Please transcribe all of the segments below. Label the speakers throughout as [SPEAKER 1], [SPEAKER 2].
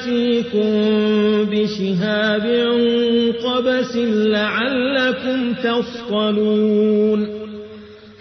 [SPEAKER 1] آتيكم بشهاب قبس لعلكم تصطلون.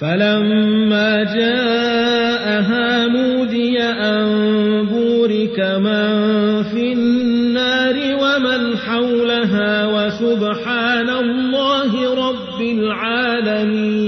[SPEAKER 1] فلما جاءها نودي أن بورك من في النار ومن حولها وسبحان الله رب العالمين.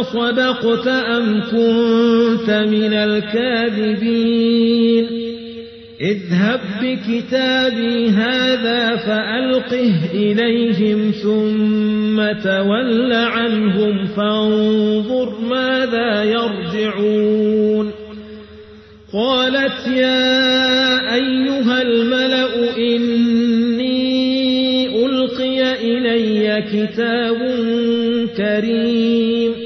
[SPEAKER 1] أصدقت أم كنت من الكاذبين. اذهب بكتابي هذا فألقه إليهم ثم تول عنهم فانظر ماذا يرجعون. قالت يا أيها الملأ إني ألقي إلي كتاب كريم.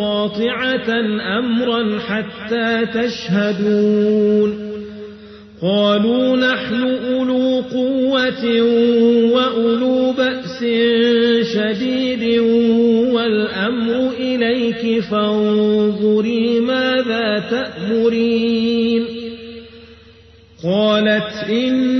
[SPEAKER 1] قاطعة أمرا حتى تشهدون. قالوا نحن أولو قوة وأولو بأس شديد والأمر إليك فانظري ماذا تأمرين. قالت إن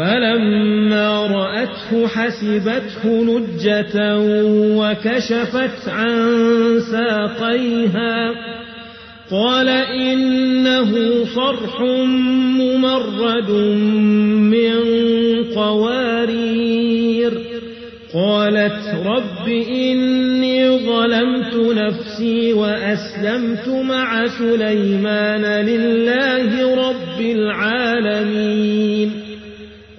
[SPEAKER 1] فلما رأته حسبته لجة وكشفت عن ساقيها. قال إنه صرح ممرد من قوارير. قالت رب إني ظلمت نفسي وأسلمت مع سليمان لله رب العالمين.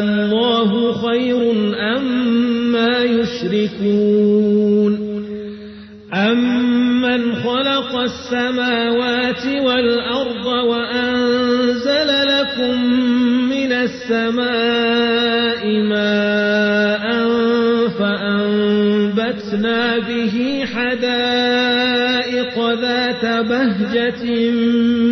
[SPEAKER 1] الله خير أما يشركون. أمن خلق السماوات والأرض وأنزل لكم من السماء ماء فأنبتنا به حدائق ذات بهجة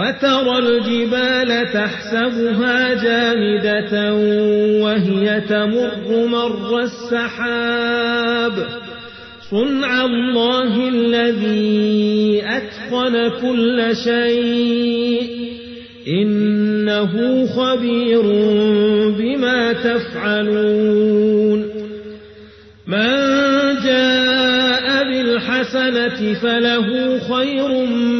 [SPEAKER 1] وترى الجبال تحسبها جامدة وهي تمر مر السحاب. صنع الله الذي أتقن كل شيء. إنه خبير بما تفعلون. من جاء بالحسنة فله خير منها